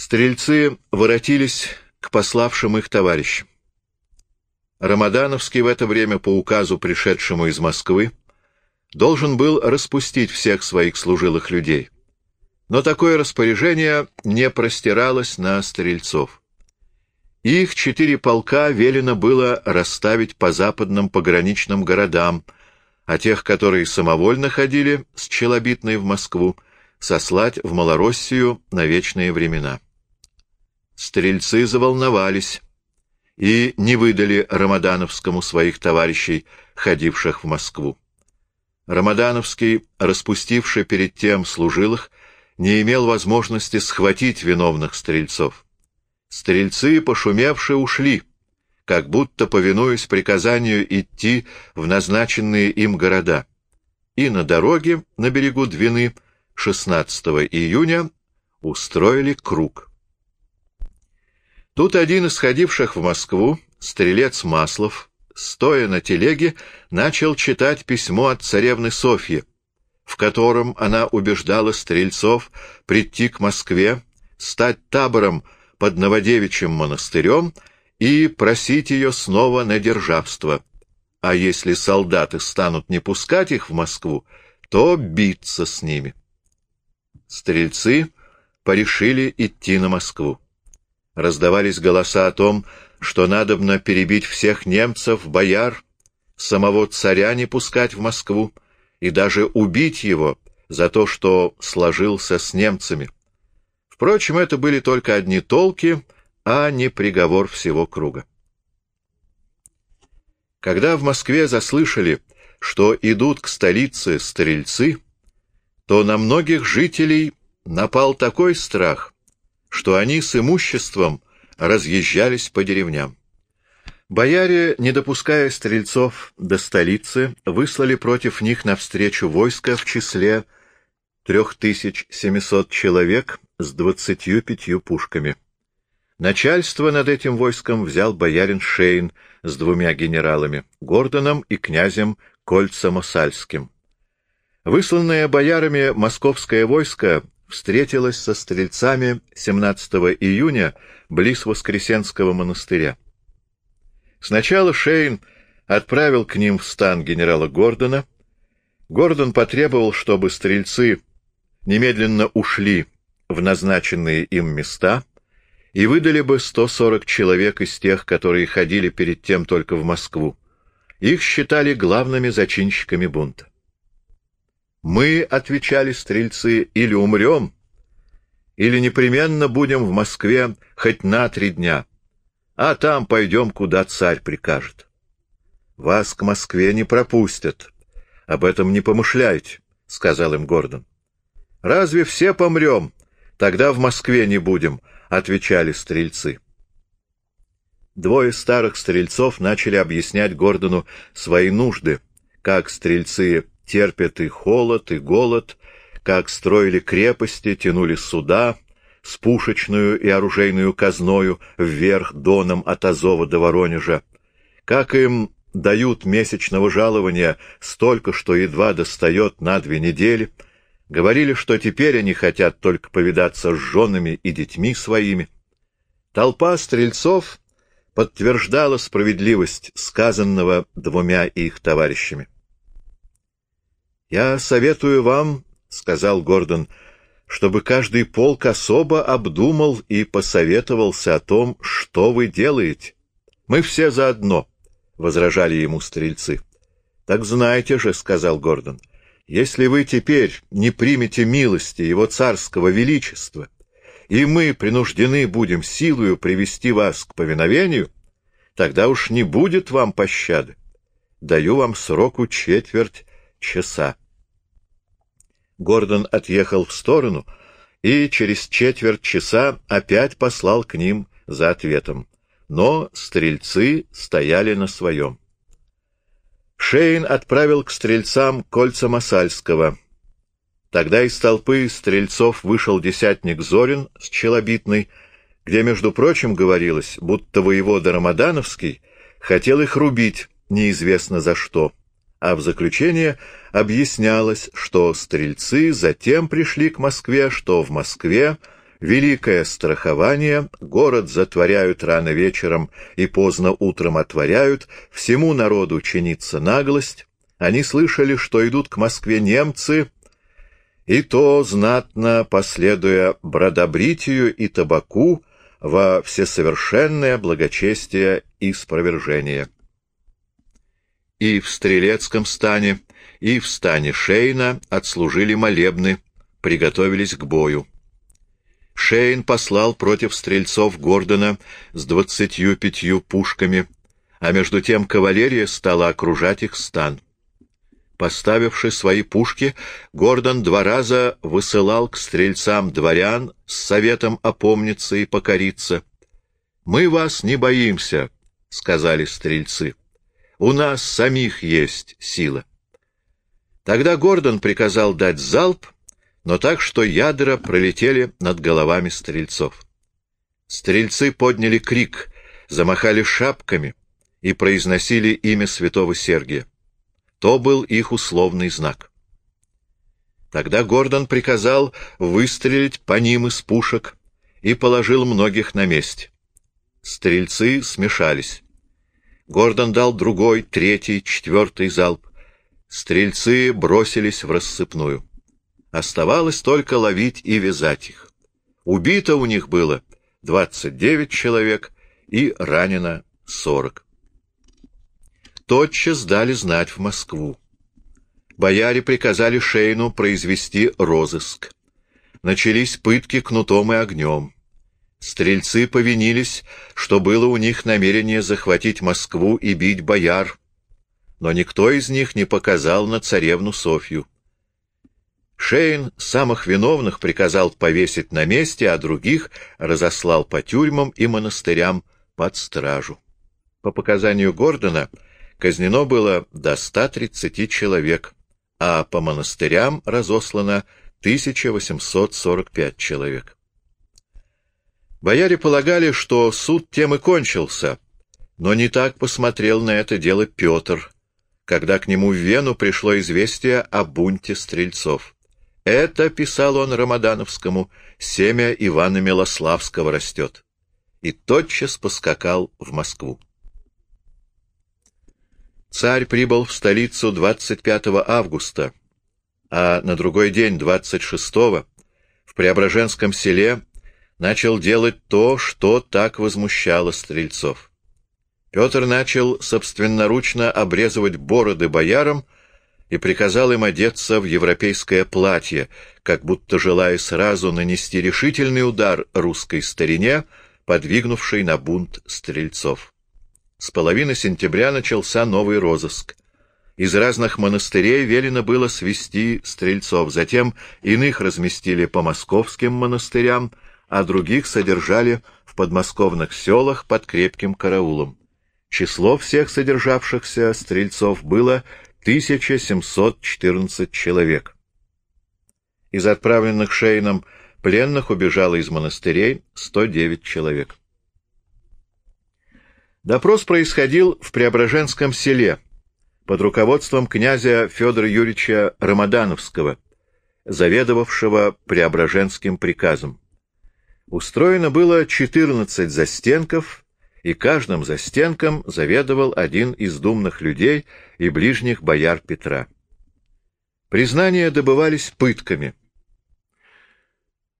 Стрельцы воротились к пославшим их товарищам. Рамадановский в это время, по указу, пришедшему из Москвы, должен был распустить всех своих служилых людей. Но такое распоряжение не простиралось на стрельцов. Их четыре полка велено было расставить по западным пограничным городам, а тех, которые самовольно ходили с Челобитной в Москву, сослать в Малороссию на вечные времена. Стрельцы заволновались и не выдали Рамадановскому своих товарищей, ходивших в Москву. Рамадановский, распустивший перед тем служилых, не имел возможности схватить виновных стрельцов. Стрельцы, пошумевшие, ушли, как будто повинуясь приказанию идти в назначенные им города. И на дороге на берегу Двины 16 июня устроили круг. Тут один из ходивших в Москву, стрелец Маслов, стоя на телеге, начал читать письмо от царевны Софьи, в котором она убеждала стрельцов прийти к Москве, стать табором под Новодевичьим монастырем и просить ее снова на державство. А если солдаты станут не пускать их в Москву, то биться с ними. Стрельцы порешили идти на Москву. Раздавались голоса о том, что надобно перебить всех немцев, бояр, самого царя не пускать в Москву и даже убить его за то, что сложился с немцами. Впрочем, это были только одни толки, а не приговор всего круга. Когда в Москве заслышали, что идут к столице стрельцы, то на многих жителей напал такой страх, что они с имуществом разъезжались по деревням. Бояре, не допуская стрельцов до столицы, выслали против них навстречу войско в числе 3700 человек с 25 пушками. Начальство над этим войском взял боярин Шейн с двумя генералами, Гордоном и князем Кольцем-Осальским. Высланное боярами московское войско встретилась со стрельцами 17 июня близ Воскресенского монастыря. Сначала Шейн отправил к ним в стан генерала Гордона. Гордон потребовал, чтобы стрельцы немедленно ушли в назначенные им места и выдали бы 140 человек из тех, которые ходили перед тем только в Москву. Их считали главными зачинщиками бунта. Мы, — отвечали стрельцы, — или умрем, или непременно будем в Москве хоть на три дня, а там пойдем, куда царь прикажет. Вас к Москве не пропустят. Об этом не помышляйте, — сказал им Гордон. Разве все помрем? Тогда в Москве не будем, — отвечали стрельцы. Двое старых стрельцов начали объяснять Гордону свои нужды, как стрельцы терпят и холод, и голод, как строили крепости, тянули суда, с пушечную и оружейную казною вверх доном от Азова до Воронежа, как им дают месячного жалования столько, что едва достает на две недели, говорили, что теперь они хотят только повидаться с женами и детьми своими. Толпа стрельцов подтверждала справедливость сказанного двумя их товарищами. «Я советую вам, — сказал Гордон, — чтобы каждый полк особо обдумал и посоветовался о том, что вы делаете. Мы все заодно, — возражали ему стрельцы. — Так знаете же, — сказал Гордон, — если вы теперь не примете милости его царского величества, и мы принуждены будем силою привести вас к повиновению, тогда уж не будет вам пощады. Даю вам сроку четверть часа. Гордон отъехал в сторону и через четверть часа опять послал к ним за ответом. Но стрельцы стояли на своем. Шейн отправил к стрельцам кольца Масальского. Тогда из толпы стрельцов вышел десятник Зорин с Челобитной, где, между прочим, говорилось, будто воевода Рамадановский хотел их рубить неизвестно за что а в заключение объяснялось, что стрельцы затем пришли к Москве, что в Москве великое страхование, город затворяют рано вечером и поздно утром отворяют, всему народу чинится наглость. Они слышали, что идут к Москве немцы, и то знатно, последуя бродобритию и табаку, во всесовершенное благочестие и спровержение. И в Стрелецком стане, и в стане Шейна отслужили молебны, приготовились к бою. Шейн послал против стрельцов Гордона с двадцатью пятью пушками, а между тем кавалерия стала окружать их стан. Поставивши свои пушки, Гордон два раза высылал к стрельцам дворян с советом опомниться и покориться. «Мы вас не боимся», — сказали стрельцы. «У нас самих есть сила». Тогда Гордон приказал дать залп, но так, что ядра пролетели над головами стрельцов. Стрельцы подняли крик, замахали шапками и произносили имя святого Сергия. То был их условный знак. Тогда Гордон приказал выстрелить по ним из пушек и положил многих на месте. Стрельцы смешались. Гордон дал другой, третий, четвертый залп. Стрельцы бросились в рассыпную. Оставалось только ловить и вязать их. Убито у них было двадцать девять человек и ранено сорок тотчас дали знать в Москву. Бояре приказали Шейну произвести розыск. Начались пытки кнутом и огнем. Стрельцы повинились, что было у них намерение захватить Москву и бить бояр, но никто из них не показал на царевну Софью. Шейн самых виновных приказал повесить на месте, а других разослал по тюрьмам и монастырям под стражу. По показанию Гордона, казнено было до 130 человек, а по монастырям разослано 1845 человек. Бояре полагали, что суд тем и кончился, но не так посмотрел на это дело Петр, когда к нему в Вену пришло известие о бунте стрельцов. «Это, — писал он Рамадановскому, — семя Ивана Милославского растет» и тотчас поскакал в Москву. Царь прибыл в столицу 25 августа, а на другой день, 26-го, в Преображенском селе начал делать то, что так возмущало стрельцов. Петр начал собственноручно обрезывать бороды боярам и приказал им одеться в европейское платье, как будто желая сразу нанести решительный удар русской старине, подвигнувшей на бунт стрельцов. С половины сентября начался новый розыск. Из разных монастырей велено было свести стрельцов, затем иных разместили по московским монастырям, а других содержали в подмосковных селах под крепким караулом. Число всех содержавшихся стрельцов было 1714 человек. Из отправленных Шейном пленных убежало из монастырей 109 человек. Допрос происходил в Преображенском селе под руководством князя Федора Юрьевича Рамадановского, заведовавшего Преображенским приказом. Устроено было 14 застенков, и каждым застенком заведовал один из думных людей и ближних бояр Петра. Признания добывались пытками.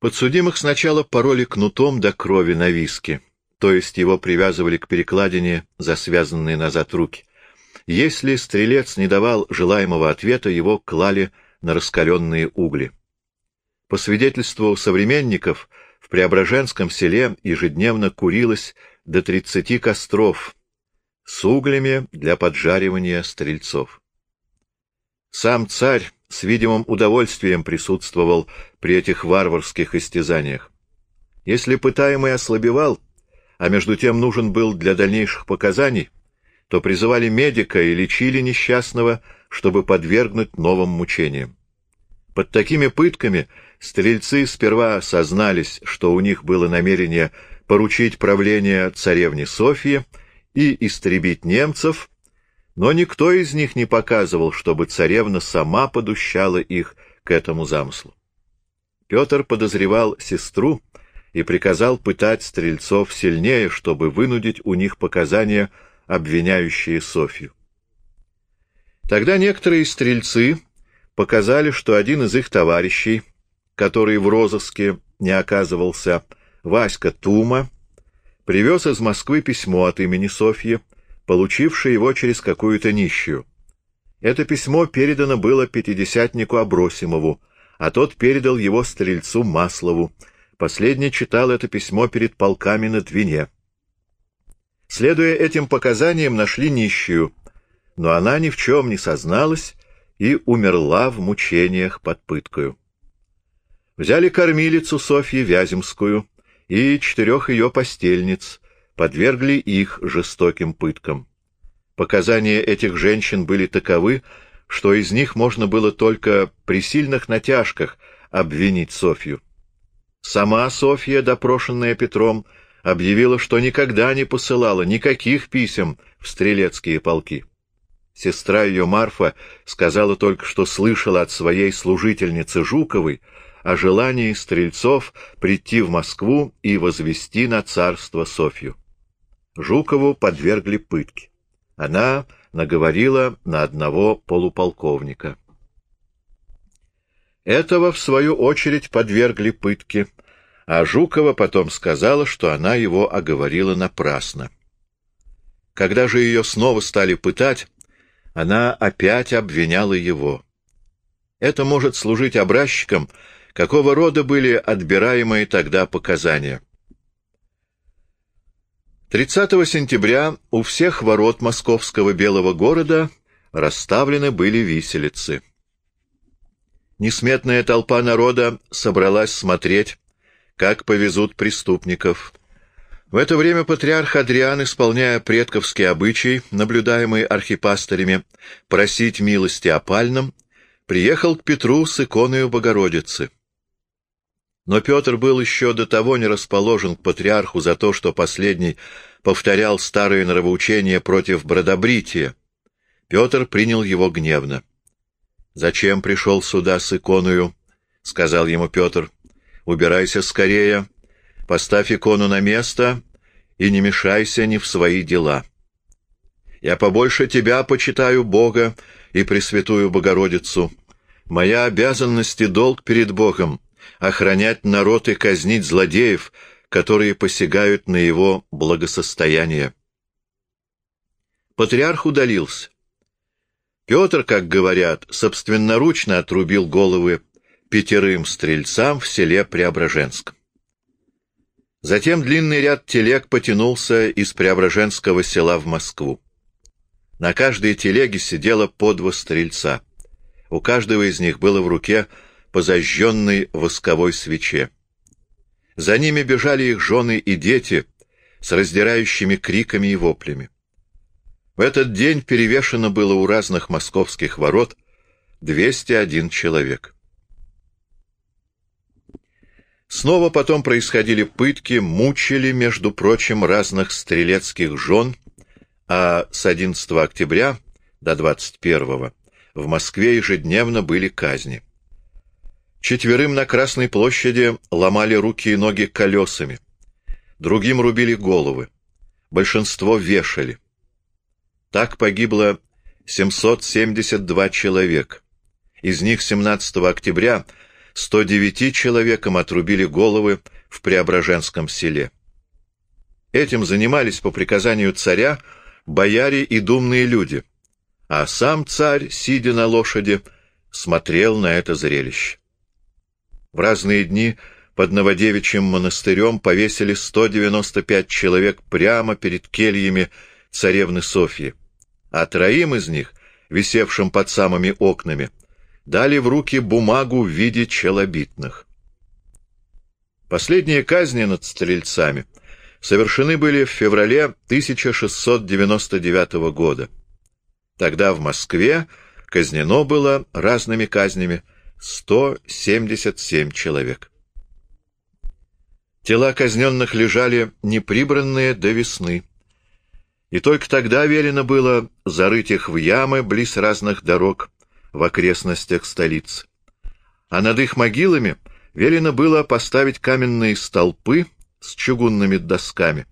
Подсудимых сначала пороли кнутом до крови на виске то есть его привязывали к перекладине за связанные назад руки. Если стрелец не давал желаемого ответа, его клали на раскаленные угли. По свидетельству современников, в Преображенском селе ежедневно курилось до 30 костров с углями для поджаривания стрельцов. Сам царь с видимым удовольствием присутствовал при этих варварских истязаниях. Если пытаемый ослабевал, а между тем нужен был для дальнейших показаний, то призывали медика и лечили несчастного, чтобы подвергнуть новым мучениям. Под такими пытками стрельцы сперва сознались, что у них было намерение поручить правление царевне Софье и истребить немцев, но никто из них не показывал, чтобы царевна сама подущала их к этому замыслу. Петр подозревал сестру, и приказал пытать стрельцов сильнее, чтобы вынудить у них показания, обвиняющие Софью. Тогда некоторые стрельцы показали, что один из их товарищей, который в розыске не оказывался, Васька Тума, привез из Москвы письмо от имени Софьи, получившее его через какую-то нищую. Это письмо передано было пятидесятнику Абросимову, а тот передал его стрельцу Маслову. Последний читал это письмо перед полками на Двине. Следуя этим показаниям, нашли нищую, но она ни в чем не созналась и умерла в мучениях под пыткою. Взяли кормилицу Софью Вяземскую и четырех ее постельниц, подвергли их жестоким пыткам. Показания этих женщин были таковы, что из них можно было только при сильных натяжках обвинить Софью. Сама Софья, допрошенная Петром, объявила, что никогда не посылала никаких писем в стрелецкие полки. Сестра ее Марфа сказала только, что слышала от своей служительницы Жуковой о желании стрельцов прийти в Москву и возвести на царство Софью. Жукову подвергли пытке. Она наговорила на одного полуполковника. Этого, в свою очередь, подвергли пытке, а Жукова потом сказала, что она его оговорила напрасно. Когда же ее снова стали пытать, она опять обвиняла его. Это может служить образчиком, какого рода были отбираемые тогда показания. 30 сентября у всех ворот московского белого города расставлены были виселицы. Несметная толпа народа собралась смотреть, как повезут преступников. В это время патриарх Адриан, исполняя предковский обычай, наблюдаемый архипастырями, просить милости опальным, приехал к Петру с иконою Богородицы. Но Петр был еще до того не расположен к патриарху за то, что последний повторял старые нравоучения против бродобрития. Петр принял его гневно. «Зачем пришел сюда с иконою?» — сказал ему Петр. «Убирайся скорее, поставь икону на место и не мешайся ни в свои дела. Я побольше тебя почитаю Бога и Пресвятую Богородицу. Моя обязанность и долг перед Богом — охранять народ и казнить злодеев, которые посягают на его благосостояние. Патриарх удалился. Петр, как говорят, собственноручно отрубил головы пятерым стрельцам в селе Преображенском. Затем длинный ряд телег потянулся из Преображенского села в Москву. На каждой телеге сидело по два стрельца. У каждого из них было в руке по зажженной восковой свече. За ними бежали их жены и дети с раздирающими криками и воплями. В этот день перевешено было у разных московских ворот 201 человек. Снова потом происходили пытки, мучили, между прочим, разных стрелецких жен, а с 11 октября до 21 в Москве ежедневно были казни. Четверым на Красной площади ломали руки и ноги колесами. Другим рубили головы. Большинство вешали. Так погибло 772 человек. Из них 17 октября 109 человекам отрубили головы в Преображенском селе. Этим занимались по приказанию царя бояре и думные люди, а сам царь, сидя на лошади, смотрел на это зрелище. В разные дни под Новодевичьим монастырем повесили 195 человек прямо перед кельями царевны Софьи, а троим из них, висевшим под самыми окнами, дали в руки бумагу в виде челобитных. Последние казни над стрельцами совершены были в феврале 1699 года. Тогда в Москве казнено было разными казнями 177 человек. Тела казненных лежали неприбранные до весны, и только тогда велено было зарыть их в ямы близ разных дорог в окрестностях столицы. А над их могилами велено было поставить каменные столпы с чугунными досками,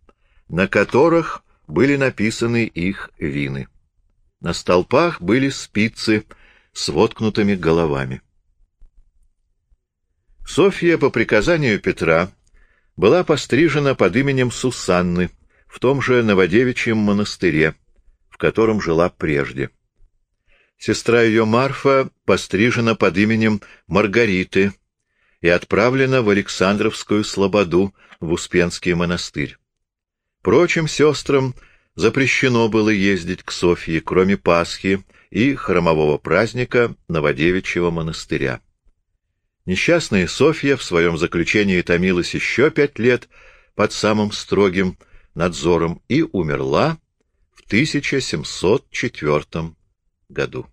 на которых были написаны их вины. На столпах были спицы с воткнутыми головами. Софья по приказанию Петра была пострижена под именем Сусанны в том же Новодевичьем монастыре, в котором жила прежде. Сестра ее Марфа пострижена под именем Маргариты и отправлена в Александровскую Слободу в Успенский монастырь. Прочим сестрам запрещено было ездить к Софье, кроме Пасхи и хромового праздника Новодевичьего монастыря. Несчастная Софья в своем заключении томилась еще пять лет под самым строгим надзором и умерла в 1704 году.